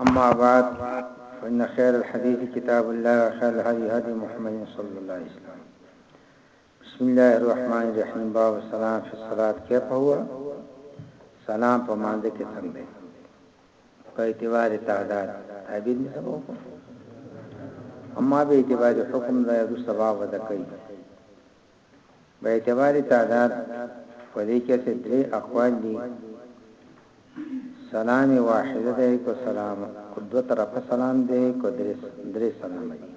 أما بعد فإن خير الحديث كتاب الله وخير الهدي هدي محمد صلى الله عليه وسلم بسم الله الرحمن الرحيم باب السلام في الصلاة كيف هو سلام په مانځ کې څنګه دی په اعتبار تعداد تعبیر نه سبو اما به اعتبار حکم دا یو سبب ودا کوي به اعتبار تعداد په دې کې څه درې اقوال دي سلام واحد ده کو سلام کو دو طرفه سلام ده کو درې درې سلام دي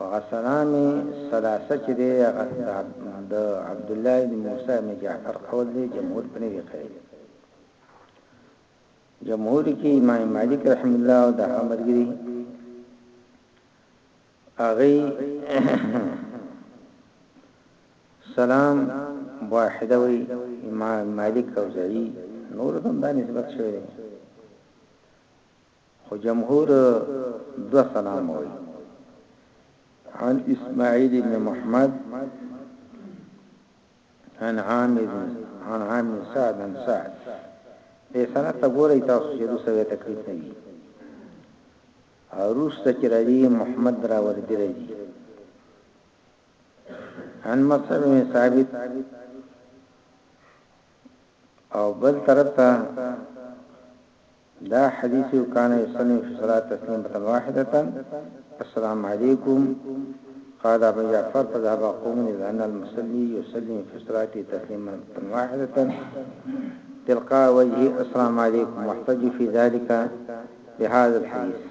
هغه سلام ثلاثه چې دی هغه د عبد الله بن موسی بن جعفر قول دی جمهور په نوی کړی جمهور کې امام مالک رحم الله او د امرګری هغه سلام واحده وی امام مالک او زئی نور هم دا نسبت شوی خو جمهور دو سلام وی عن اسماعیل ابن محمد عن عامر عن عامر سعد عن سعد دې سره ته ګورئ تاسو چې دوی سره تکلیف نه وي وروسته چې راځي محمد راوردي راځي عن مصعب بن ثابت او بل طرف ته دا حدیث کان یسلم فی صلات تسلیمه واحده السلام علیکم قال ابو جعفر فذهب قوم الى ان المصلي يسلم في صلاته تسلیمه واحده تلقى وجه السلام علیکم واحتج في ذلك بهذا الحديث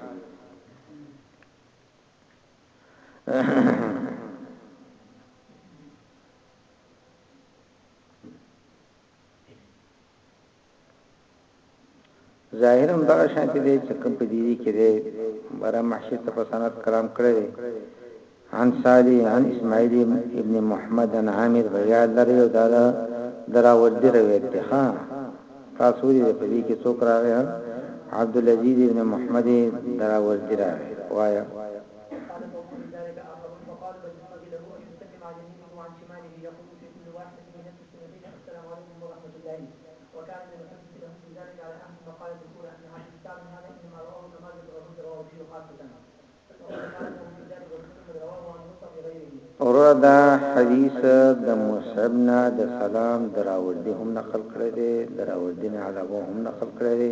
ظاهرا دا شانت دي چې کوم په دې کې دي بر محشر ته په سند کلام کړی عن صالح عن اسماعيل ابن محمد عن عامر په یاد لرئ او دا دراوردي روایت دی ښا تاسو دې په دې کې څوک راغی عبد العزيز ابن محمد دراوردي راغی وایا وروره دا حدیث د مصعب نه د سلام دراوردی هم نقل کړی دی دراوردی نه علاوه هم نقل کړی دی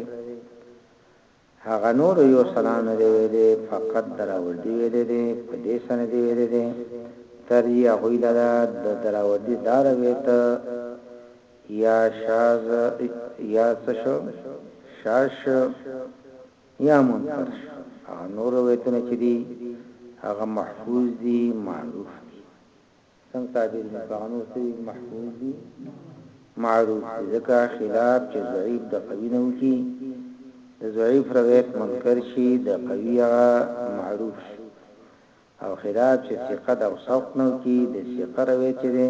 هغه نور یو سلام نه دی ویلي فقط دراوردی ویلي دی په دې سره دی ویلي دی تر یې هغه لاره د دراوردی دار ویت یا شاز یا څه شو شاش یا منکر شو هغه نور روایتونه چې دي هغه محفوظ دي معروف دي څنګه تعبیر دي هغه نور څه دي محفوظ دي معروف دي ځکه خلاف چې ضعیف د قوی نه وکي د ضعیف روایت منکر شي د قوی معروف شي او خلاف چې ثقه د اوسق نه وکي د ثقه روایت دي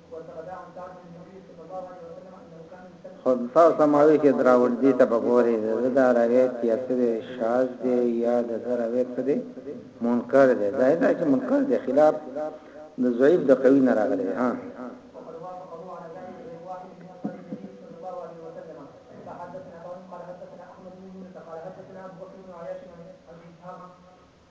خو تاسو ته معلومه چې دراوردي ته به ګوري د ده دا روایت یا څه دی شاذ دی یا د ده روایت څه دی منکر دی ظاهر دا چې منکر دی خلاف د ضعیف د قوی نه راغلی دی ها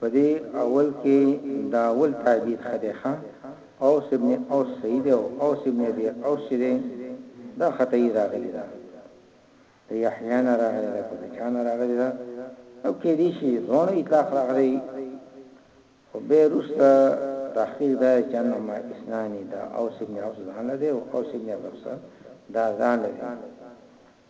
په دې اول کې دا اول تعبیر ښه دی ښه اوس ابن اوس صحیح دی او اوس ابن ابي اوس چې دی دا خطايي راغلي ده د يحيی نه راغلي ده په چا نه راغلي ده او کې دي شي ځونه اطلاق راغلي خو به روسته تحقیق دا جنما اسنانی دا اوس ابن اوس ځان لده او اوس ابن ابي اوس دا ځان لده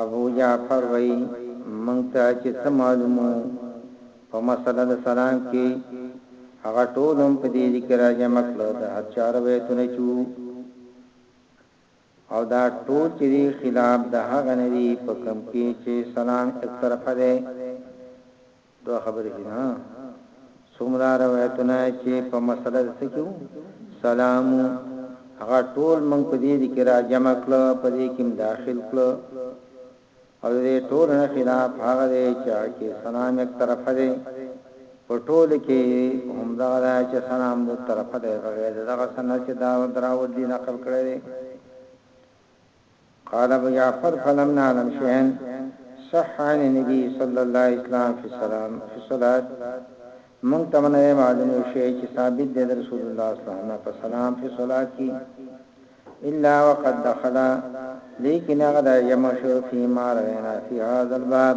ابو جعفر وایي، موږ ته چې څه معلوم وو په مسئله د سلام کې هغه ټول هم په دې لیکې را جمع کړل د هر چا روایتونه چې وو او دا ټول چې دي خلاف د هغه نه دي په کوم کې چې سلام اکطرفه دی. دوه خبرې دي نه څومره روایتونه چې په مسله د څه کېو سلام هغه ټول موږ په دې دي کې را جمع کړ په دې کې داخل کړ او دې ټول نه خلاف هغه دی چې کې سلام یک طرف دی په ټول کې هم دا دا چې سلام دو طرف دی بغیر دغه سنت چې دا دراوډ دی نقل کړی دی قال ابو جعفر فلم نعلم شيئا صح عن النبي صلی الله علیه وسلم فی السلام فی الصلاة مونږ ته نه دی معلوم یو شی چې ثابت دی د رسول الله صلی الله علیه وسلم نه په سلام فی الصلاة کی الا وقد دخل لیکن هغه د جمع شو فی ما روینا فی هذا الباب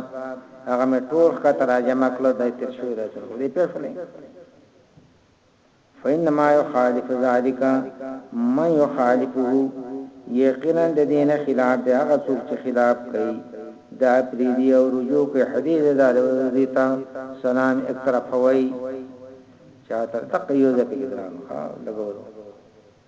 هغه مې ټول خطر جمع کړو د تیر شو د تر دې په فلې فإنما يخالف ذلک من يخالفه یقینا د دې نه خلاف به هغه څوک چې خلاف کوي دا پریدي او رجوع کوي حدیث د دالوزی ته سلام اکترفوي چا تر تقیو ځکه ګران ښه لګولو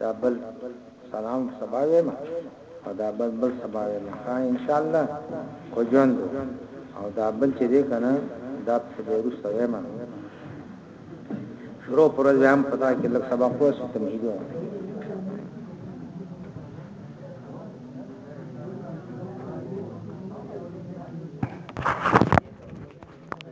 دا بل سلام سبا ویم او دا بل بل سبا ویم ها ان شاء الله کو ژوند او دا بل چې دې کنه دا په دې روسه ویم شروع پر ځم پتا کې لږ سبا کو سم تمهیدو